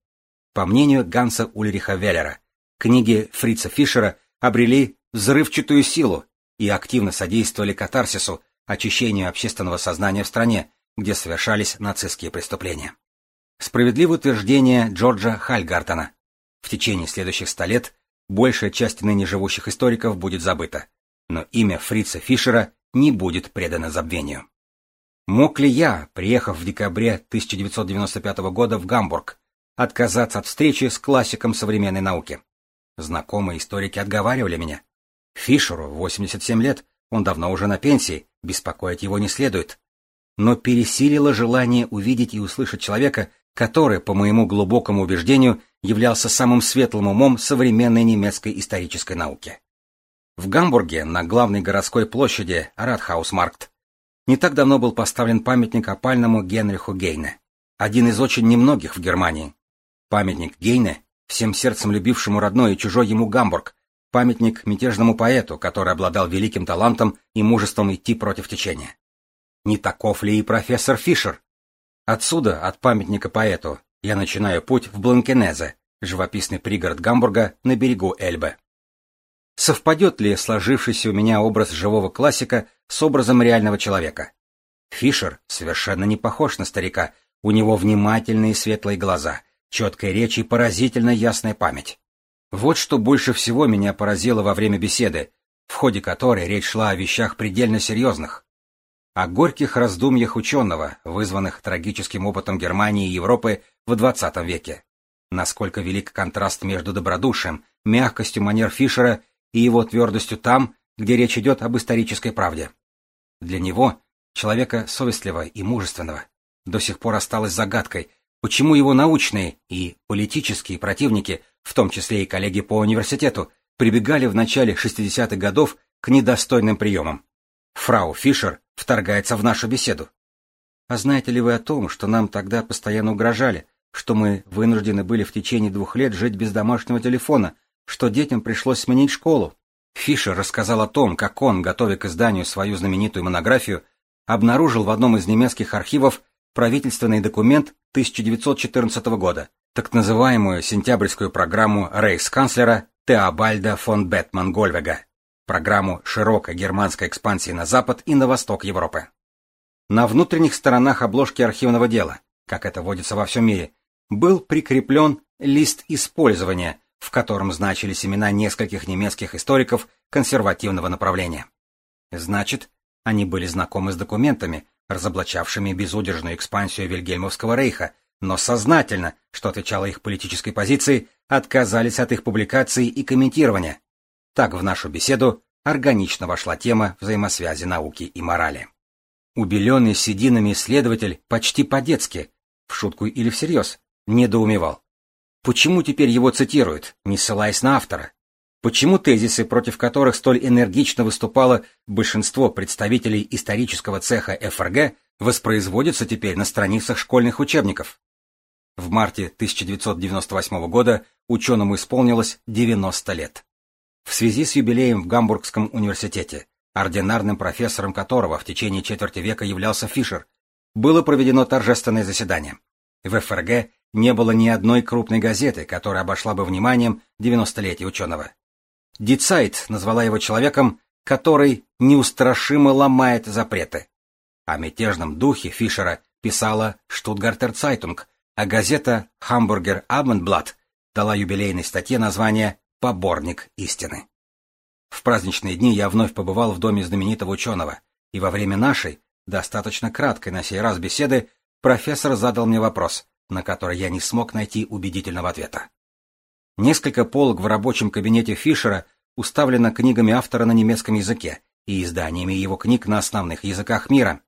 Speaker 1: По мнению Ганса Ульриха Веллера, книги Фрица Фишера обрели взрывчатую силу и активно содействовали катарсису, очищению общественного сознания в стране, где совершались нацистские преступления. Справедливо утверждение Джорджа Хальгартона. В течение следующих ста лет большая часть ныне живущих историков будет забыта, но имя Фрица Фишера не будет предано забвению. Мог ли я, приехав в декабре 1995 года в Гамбург, отказаться от встречи с классиком современной науки? Знакомые историки отговаривали меня. Фишеру 87 лет, он давно уже на пенсии, беспокоить его не следует. Но пересилило желание увидеть и услышать человека, который, по моему глубокому убеждению, являлся самым светлым умом современной немецкой исторической науки. В Гамбурге на главной городской площади Радхаусмаркт не так давно был поставлен памятник опальному Генриху Гейне, один из очень немногих в Германии. Памятник Гейне, всем сердцем любившему родной и чужой ему Гамбург, памятник мятежному поэту, который обладал великим талантом и мужеством идти против течения. Не таков ли и профессор Фишер? Отсюда, от памятника поэту, я начинаю путь в Бланкенезе, живописный пригород Гамбурга на берегу Эльбе. Совпадет ли сложившийся у меня образ живого классика с образом реального человека? Фишер совершенно не похож на старика, у него внимательные светлые глаза, четкая речь и поразительно ясная память. Вот что больше всего меня поразило во время беседы, в ходе которой речь шла о вещах предельно серьезных. О горьких раздумьях ученого, вызванных трагическим опытом Германии и Европы в XX веке. Насколько велик контраст между добродушием, мягкостью манер Фишера и его твердостью там, где речь идет об исторической правде. Для него, человека совестливого и мужественного, до сих пор осталось загадкой, почему его научные и политические противники, в том числе и коллеги по университету, прибегали в начале 60-х годов к недостойным приемам. Фрау Фишер вторгается в нашу беседу. А знаете ли вы о том, что нам тогда постоянно угрожали, что мы вынуждены были в течение двух лет жить без домашнего телефона, что детям пришлось сменить школу. Фишер рассказал о том, как он, готовя к изданию свою знаменитую монографию, обнаружил в одном из немецких архивов правительственный документ 1914 года, так называемую сентябрьскую программу рейхсканцлера Теобальда фон Бетман Гольвега, программу широкой германской экспансии на запад и на восток Европы. На внутренних сторонах обложки архивного дела, как это водится во всем мире, был прикреплен лист использования, в котором значились имена нескольких немецких историков консервативного направления. Значит, они были знакомы с документами, разоблачавшими безудержную экспансию Вильгельмовского рейха, но сознательно, что отвечало их политической позиции, отказались от их публикаций и комментирования. Так в нашу беседу органично вошла тема взаимосвязи науки и морали. Убеленный сединами исследователь почти по-детски, в шутку или всерьез, недоумевал. Почему теперь его цитируют, не ссылаясь на автора? Почему тезисы, против которых столь энергично выступало большинство представителей исторического цеха ФРГ, воспроизводятся теперь на страницах школьных учебников? В марте 1998 года ученому исполнилось 90 лет. В связи с юбилеем в Гамбургском университете, ординарным профессором которого в течение четверти века являлся Фишер, было проведено торжественное заседание. В ФРГ не было ни одной крупной газеты, которая обошла бы вниманием 90-летие ученого. Ди Цайт назвала его человеком, который неустрашимо ломает запреты. О мятежном духе Фишера писала Штутгартер Цайтунг, а газета Hamburger Abendblatt дала юбилейной статье название «Поборник истины». В праздничные дни я вновь побывал в доме знаменитого ученого, и во время нашей, достаточно краткой на сей раз беседы, профессор задал мне вопрос, на который я не смог найти убедительного ответа. Несколько полок в рабочем кабинете Фишера уставлено книгами автора на немецком языке и изданиями его книг на основных языках мира.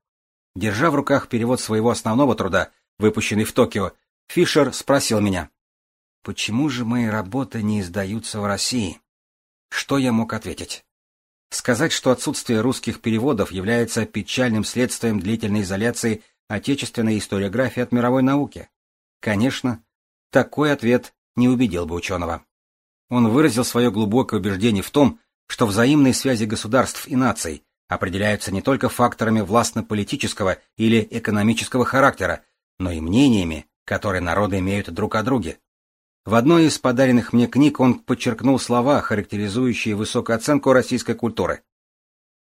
Speaker 1: Держа в руках перевод своего основного труда, выпущенный в Токио, Фишер спросил меня, «Почему же мои работы не издаются в России?» Что я мог ответить? Сказать, что отсутствие русских переводов является печальным следствием длительной изоляции отечественной историографии от мировой науки? Конечно, такой ответ не убедил бы ученого. Он выразил свое глубокое убеждение в том, что взаимные связи государств и наций определяются не только факторами властно-политического или экономического характера, но и мнениями, которые народы имеют друг о друге. В одной из подаренных мне книг он подчеркнул слова, характеризующие высокую оценку российской культуры.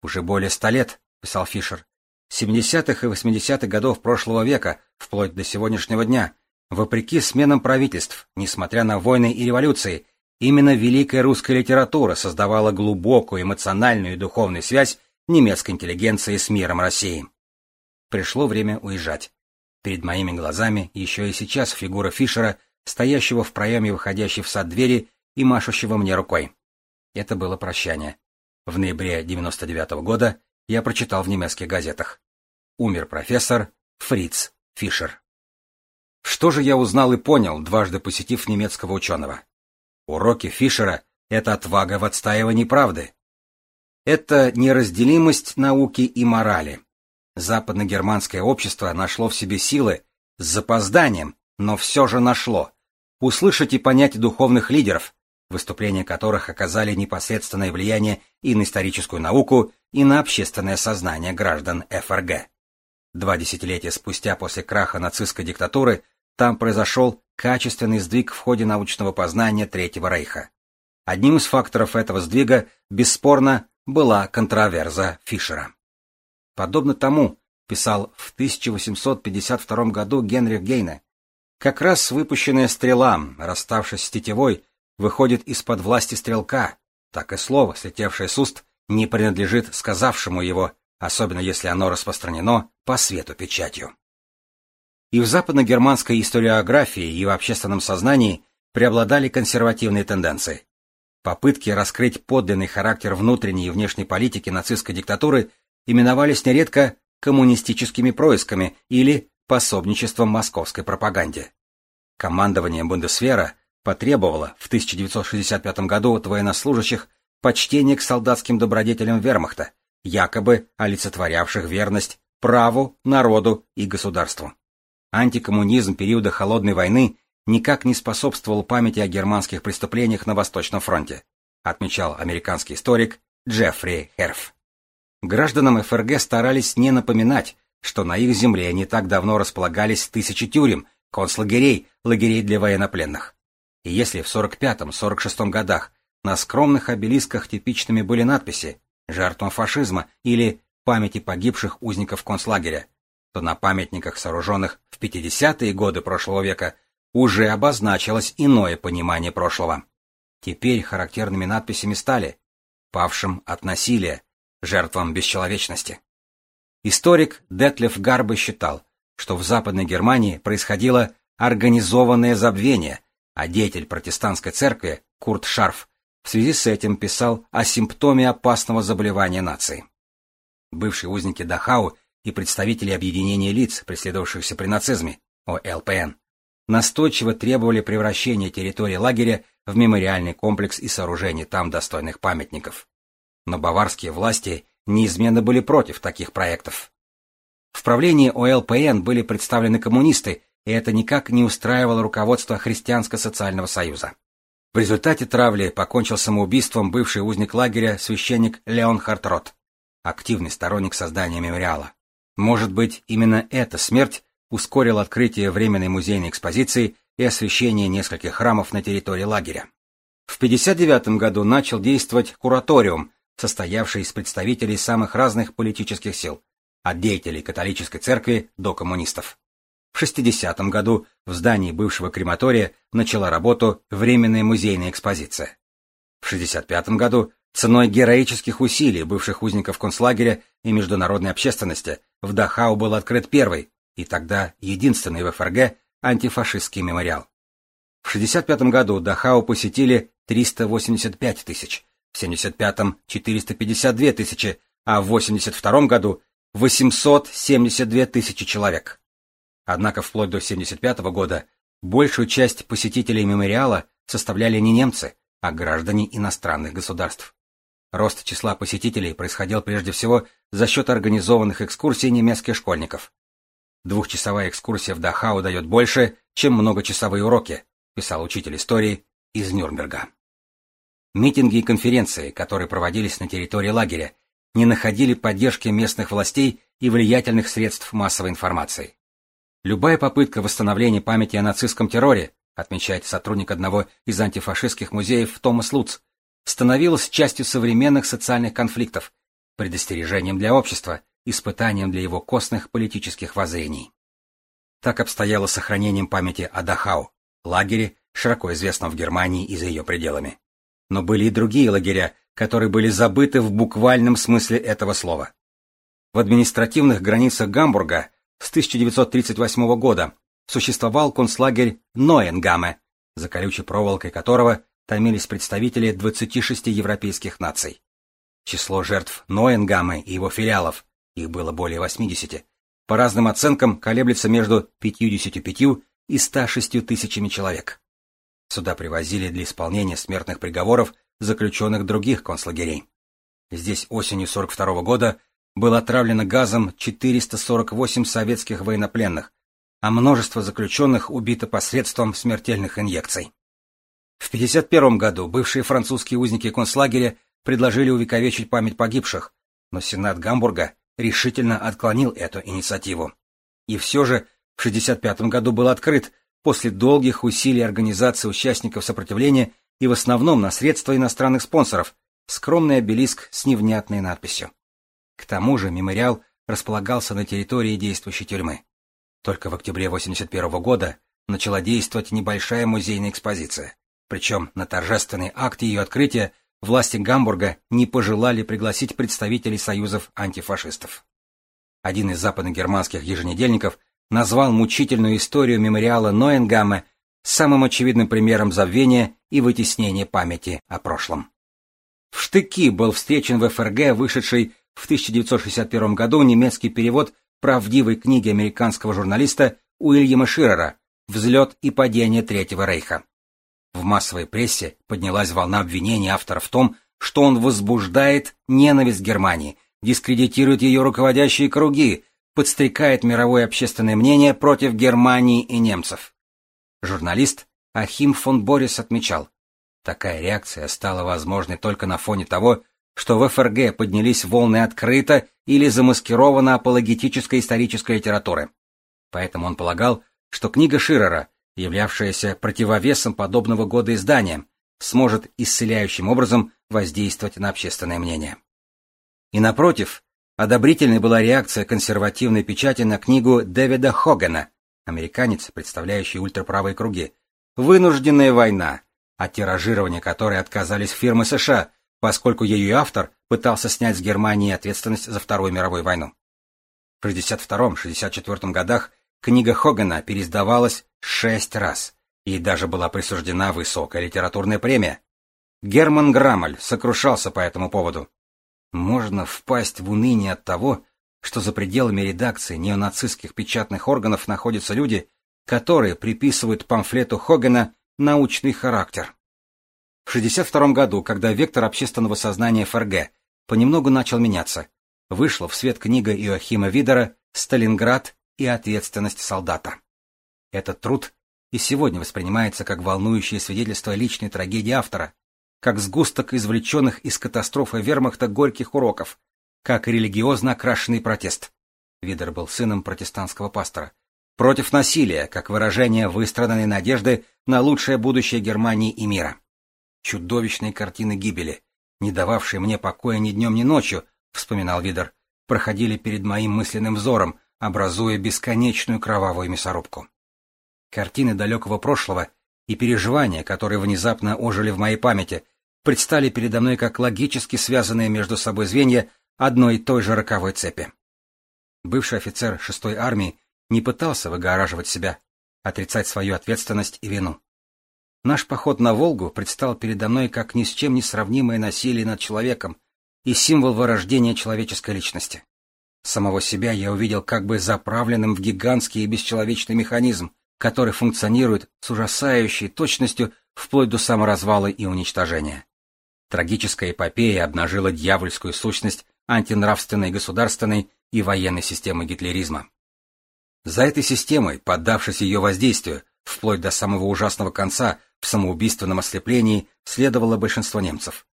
Speaker 1: «Уже более ста лет», — писал Фишер, — «70-х и 80-х годов прошлого века, вплоть до сегодняшнего дня, вопреки сменам правительств, несмотря на войны и революции, именно великая русская литература создавала глубокую эмоциональную и духовную связь немецкой интеллигенции с миром России. Пришло время уезжать. Перед моими глазами еще и сейчас фигура Фишера — стоящего в проеме выходящей в сад двери и машущего мне рукой. Это было прощание. В ноябре 99 -го года я прочитал в немецких газетах. Умер профессор Фриц Фишер. Что же я узнал и понял, дважды посетив немецкого ученого? Уроки Фишера — это отвага в отстаивании правды. Это неразделимость науки и морали. Западногерманское общество нашло в себе силы с запозданием, но все же нашло, услышать и понять духовных лидеров, выступления которых оказали непосредственное влияние и на историческую науку, и на общественное сознание граждан ФРГ. Два десятилетия спустя после краха нацистской диктатуры там произошел качественный сдвиг в ходе научного познания Третьего Рейха. Одним из факторов этого сдвига, бесспорно, была контраверза Фишера. Подобно тому, писал в 1852 году Генрих Гейне, как раз выпущенная стрела, расставшись с тетивой, выходит из-под власти стрелка, так и слово, слетевшее с уст, не принадлежит сказавшему его, особенно если оно распространено по свету печатью. И в западно-германской историографии, и в общественном сознании преобладали консервативные тенденции. Попытки раскрыть подлинный характер внутренней и внешней политики нацистской диктатуры именовались нередко коммунистическими происками или пособничеством московской пропаганде. Командование Бундесвера потребовало в 1965 году от военнослужащих почтения к солдатским добродетелям вермахта, якобы олицетворявших верность праву, народу и государству. Антикоммунизм периода Холодной войны никак не способствовал памяти о германских преступлениях на Восточном фронте, отмечал американский историк Джеффри Херф. Гражданам ФРГ старались не напоминать, что на их земле не так давно располагались тысячи тюрем, концлагерей, лагерей для военнопленных. И если в 45-46 годах на скромных обелисках типичными были надписи «Жертвам фашизма» или «Памяти погибших узников концлагеря», то на памятниках, сооруженных в 50-е годы прошлого века, уже обозначилось иное понимание прошлого. Теперь характерными надписями стали «Павшим от насилия», «Жертвам бесчеловечности». Историк Детлев Гарбе считал, что в Западной Германии происходило организованное забвение, а деятель протестантской церкви Курт Шарф в связи с этим писал о симптоме опасного заболевания нации. Бывшие узники Дахау и представители объединения лиц, преследовавшихся при нацизме, ОЛПН, настойчиво требовали превращения территории лагеря в мемориальный комплекс и сооружений там достойных памятников. Но баварские власти неизменно были против таких проектов. В правлении ОЛПН были представлены коммунисты, и это никак не устраивало руководство Христианско-социального союза. В результате травли покончил самоубийством бывший узник лагеря священник Леон Хартрот, активный сторонник создания мемориала. Может быть, именно эта смерть ускорила открытие временной музейной экспозиции и освещение нескольких храмов на территории лагеря. В 1959 году начал действовать кураториум, состоявший из представителей самых разных политических сил, от деятелей католической церкви до коммунистов. В 60 году в здании бывшего крематория начала работу Временная музейная экспозиция. В 65 году ценой героических усилий бывших узников концлагеря и международной общественности в Дахау был открыт первый, и тогда единственный в ФРГ, антифашистский мемориал. В 65 году Дахау посетили 385 тысяч, в 75-м 452 тысячи, а в 82 году 872 тысячи человек. Однако вплоть до 75 года большую часть посетителей мемориала составляли не немцы, а граждане иностранных государств. Рост числа посетителей происходил прежде всего за счет организованных экскурсий немецких школьников. Двухчасовая экскурсия в Дахау дает больше, чем многочасовые уроки, писал учитель истории из Нюрнберга. Митинги и конференции, которые проводились на территории лагеря, не находили поддержки местных властей и влиятельных средств массовой информации. Любая попытка восстановления памяти о нацистском терроре, отмечает сотрудник одного из антифашистских музеев Томас Луц, становилась частью современных социальных конфликтов, предостережением для общества, испытанием для его костных политических воззрений. Так обстояло с сохранением памяти о Дахау, лагере, широко известном в Германии и за ее пределами. Но были и другие лагеря, которые были забыты в буквальном смысле этого слова. В административных границах Гамбурга с 1938 года существовал концлагерь Ноенгаме, за колючей проволокой которого томились представители 26 европейских наций. Число жертв Ноенгаме и его филиалов, их было более 80, по разным оценкам колеблется между 55 и 106 тысячами человек. Сюда привозили для исполнения смертных приговоров заключенных других концлагерей. Здесь осенью 42 года было отравлено газом 448 советских военнопленных, а множество заключенных убито посредством смертельных инъекций. В 1951 году бывшие французские узники концлагеря предложили увековечить память погибших, но Сенат Гамбурга решительно отклонил эту инициативу. И все же в 1965 году был открыт после долгих усилий организации участников сопротивления и в основном на средства иностранных спонсоров, скромный обелиск с невнятной надписью. К тому же мемориал располагался на территории действующей тюрьмы. Только в октябре 81 года начала действовать небольшая музейная экспозиция. Причем на торжественный акт ее открытия власти Гамбурга не пожелали пригласить представителей союзов антифашистов. Один из западногерманских еженедельников назвал мучительную историю мемориала Ноенгамме самым очевидным примером забвения и вытеснения памяти о прошлом. В штыки был встречен в ФРГ вышедший в 1961 году немецкий перевод правдивой книги американского журналиста Уильяма Ширера «Взлет и падение Третьего Рейха». В массовой прессе поднялась волна обвинений автора в том, что он возбуждает ненависть Германии, дискредитирует ее руководящие круги, подстрекает мировое общественное мнение против Германии и немцев. Журналист Ахим фон Борис отмечал, такая реакция стала возможной только на фоне того, что в ФРГ поднялись волны открыто или замаскированно апологетической исторической литературы. Поэтому он полагал, что книга Ширера, являвшаяся противовесом подобного года издания, сможет исцеляющим образом воздействовать на общественное мнение. И напротив, одобрительной была реакция консервативной печати на книгу Дэвида Хогана американец, представляющий ультраправые круги, вынужденная война, от тиражирования которой отказались фирмы США, поскольку ее автор пытался снять с Германии ответственность за Вторую мировую войну. В 1962-1964 годах книга Хогана переиздавалась шесть раз, и даже была присуждена высокая литературная премия. Герман Граммель сокрушался по этому поводу. Можно впасть в уныние от того, что за пределами редакции неонацистских печатных органов находятся люди, которые приписывают памфлету Хогена научный характер. В 1962 году, когда вектор общественного сознания ФРГ понемногу начал меняться, вышла в свет книга Иоахима Видера «Сталинград и ответственность солдата». Этот труд и сегодня воспринимается как волнующее свидетельство личной трагедии автора, как сгусток извлеченных из катастрофы вермахта горьких уроков, как религиозно окрашенный протест. Видер был сыном протестантского пастора. Против насилия, как выражение выстраданной надежды на лучшее будущее Германии и мира. Чудовищные картины гибели, не дававшие мне покоя ни днем, ни ночью, вспоминал Видер, проходили перед моим мысленным взором, образуя бесконечную кровавую мясорубку. Картины далекого прошлого и переживания, которые внезапно ожили в моей памяти, предстали передо мной как логически связанные между собой звенья одной и той же роковой цепи. Бывший офицер шестой армии не пытался выгораживать себя, отрицать свою ответственность и вину. Наш поход на Волгу предстал передо мной как ни с чем не сравнимое насилие над человеком и символ вырождения человеческой личности. Самого себя я увидел как бы заправленным в гигантский и бесчеловечный механизм, который функционирует с ужасающей точностью вплоть до саморазвала и уничтожения. Трагическая эпопея обнажила дьявольскую сущность антинравственной государственной и военной системы гитлеризма. За этой системой, поддавшись ее воздействию, вплоть до самого ужасного конца, в самоубийственном ослеплении, следовало большинство немцев.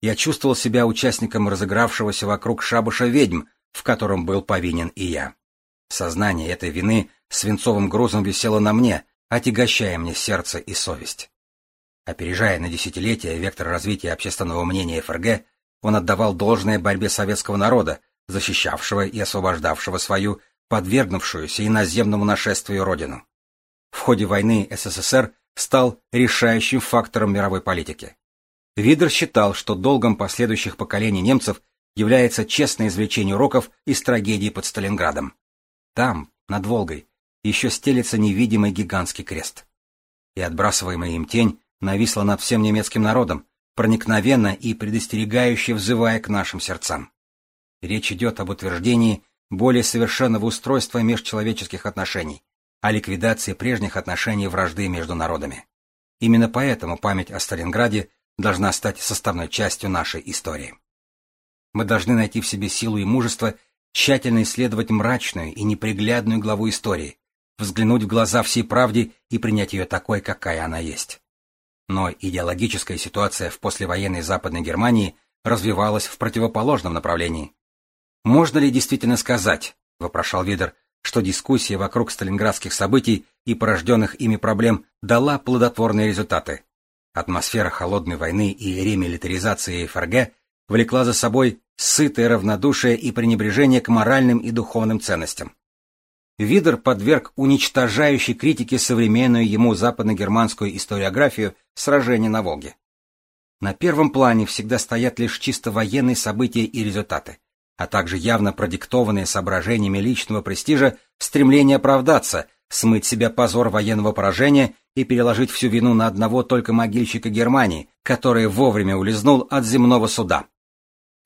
Speaker 1: Я чувствовал себя участником разыгравшегося вокруг шабуша ведьм, в котором был повинен и я. Сознание этой вины свинцовым грузом висело на мне, отягощая мне сердце и совесть. Опережая на десятилетия вектор развития общественного мнения ФРГ, он отдавал должное борьбе советского народа, защищавшего и освобождавшего свою, подвергнувшуюся иноземному нашествию родину. В ходе войны СССР стал решающим фактором мировой политики. Видер считал, что долгом последующих поколений немцев является честное извлечение уроков из трагедии под Сталинградом. Там, над Волгой, еще стелется невидимый гигантский крест. И отбрасываемая им тень нависла над всем немецким народом, проникновенно и предостерегающе взывая к нашим сердцам. Речь идет об утверждении более совершенного устройства межчеловеческих отношений, о ликвидации прежних отношений вражды между народами. Именно поэтому память о Сталинграде должна стать составной частью нашей истории. Мы должны найти в себе силу и мужество тщательно исследовать мрачную и неприглядную главу истории, взглянуть в глаза всей правде и принять ее такой, какая она есть. Но идеологическая ситуация в послевоенной Западной Германии развивалась в противоположном направлении. «Можно ли действительно сказать, — вопрошал Видер, — что дискуссия вокруг сталинградских событий и порожденных ими проблем дала плодотворные результаты? Атмосфера холодной войны и ремилитаризации ФРГ влекла за собой сытое равнодушие и пренебрежение к моральным и духовным ценностям. Видер подверг уничтожающей критике современную ему западно-германскую историографию сражений на Волге. На первом плане всегда стоят лишь чисто военные события и результаты, а также явно продиктованные соображениями личного престижа стремление оправдаться, смыть себя позор военного поражения и переложить всю вину на одного только могильщика Германии, который вовремя улизнул от земного суда.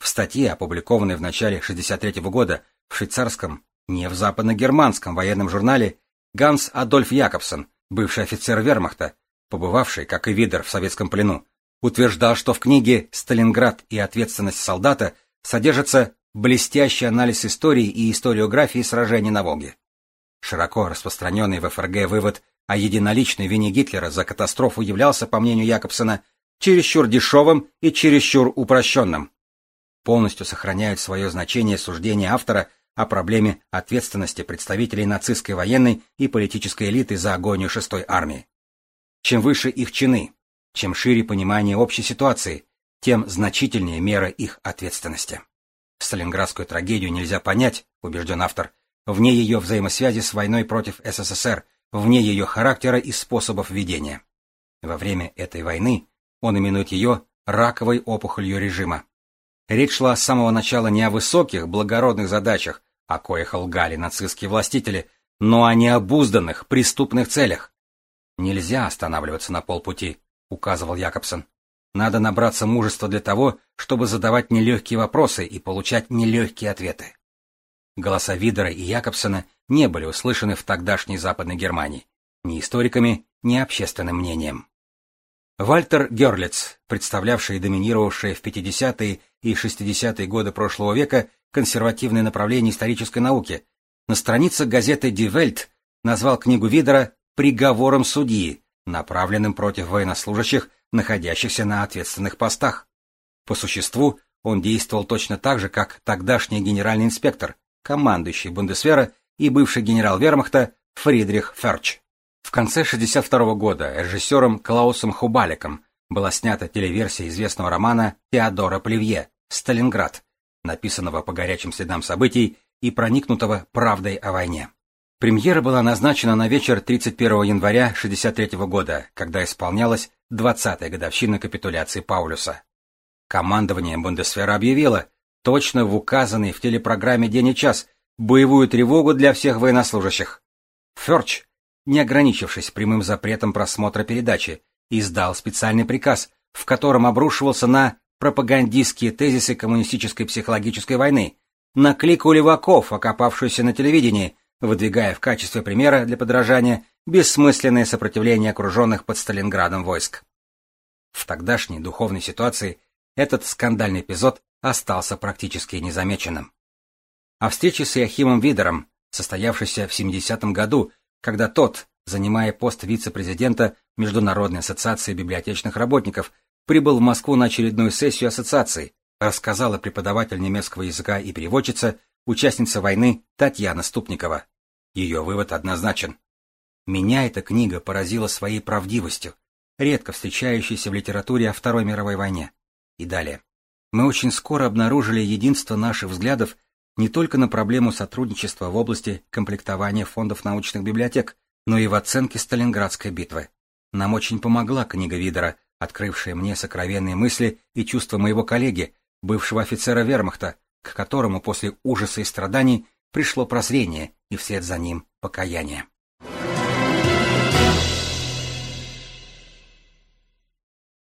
Speaker 1: В статье, опубликованной в начале 63 года в швейцарском, не в западно-германском военном журнале, Ганс Адольф Якобсон, бывший офицер вермахта, побывавший, как и Видер, в советском плену, утверждал, что в книге «Сталинград и ответственность солдата» содержится блестящий анализ истории и историографии сражений на Волге. Широко распространенный в ФРГ вывод о единоличной вине Гитлера за катастрофу являлся, по мнению Якобсона, чересчур дешевым и чересчур упрощенным полностью сохраняют свое значение суждения автора о проблеме ответственности представителей нацистской военной и политической элиты за агонию шестой армии. Чем выше их чины, чем шире понимание общей ситуации, тем значительнее мера их ответственности. Сталинградскую трагедию нельзя понять, убежден автор, вне ее взаимосвязи с войной против СССР, вне ее характера и способов ведения. Во время этой войны он именует ее раковой опухолью режима. Речь шла с самого начала не о высоких, благородных задачах, о коих лгали нацистские властители, но о необузданных, преступных целях. «Нельзя останавливаться на полпути», — указывал Якобсон. «Надо набраться мужества для того, чтобы задавать нелегкие вопросы и получать нелегкие ответы». Голоса Видера и Якобсона не были услышаны в тогдашней Западной Германии ни историками, ни общественным мнением. Вальтер Герлиц, представлявший и доминировавший в 50-е и 60-е годы прошлого века консервативное направление исторической науки, на страницах газеты Die Welt назвал книгу Видера приговором судьи, направленным против военнослужащих, находящихся на ответственных постах. По существу, он действовал точно так же, как тогдашний генеральный инспектор, командующий Бундесвера и бывший генерал вермахта Фридрих Ферч. В конце 1962 года режиссером Клаусом Хубаликом была снята телеверсия известного романа Теодора Плевье «Сталинград», написанного по горячим следам событий и проникнутого правдой о войне. Премьера была назначена на вечер 31 января 1963 года, когда исполнялась 20-я годовщина капитуляции Паулюса. Командование Бундесвера объявило, точно в указанный в телепрограмме день и час, боевую тревогу для всех военнослужащих. Ферч, не ограничившись прямым запретом просмотра передачи, издал специальный приказ, в котором обрушивался на пропагандистские тезисы коммунистической психологической войны, на клику леваков, окопавшуюся на телевидении, выдвигая в качестве примера для подражания бессмысленное сопротивление окруженных под Сталинградом войск. В тогдашней духовной ситуации этот скандальный эпизод остался практически незамеченным. О встрече с Иохимом Видером, состоявшейся в 70-м году, когда тот, занимая пост вице-президента Международной ассоциации библиотечных работников, прибыл в Москву на очередную сессию ассоциации, рассказала преподаватель немецкого языка и переводчица, участница войны Татьяна Ступникова. Ее вывод однозначен. Меня эта книга поразила своей правдивостью, редко встречающейся в литературе о Второй мировой войне. И далее. Мы очень скоро обнаружили единство наших взглядов не только на проблему сотрудничества в области комплектования фондов научных библиотек, но и в оценке Сталинградской битвы. Нам очень помогла книга Видера, открывшая мне сокровенные мысли и чувства моего коллеги, бывшего офицера вермахта, к которому после ужаса и страданий пришло прозрение и вслед за ним покаяние.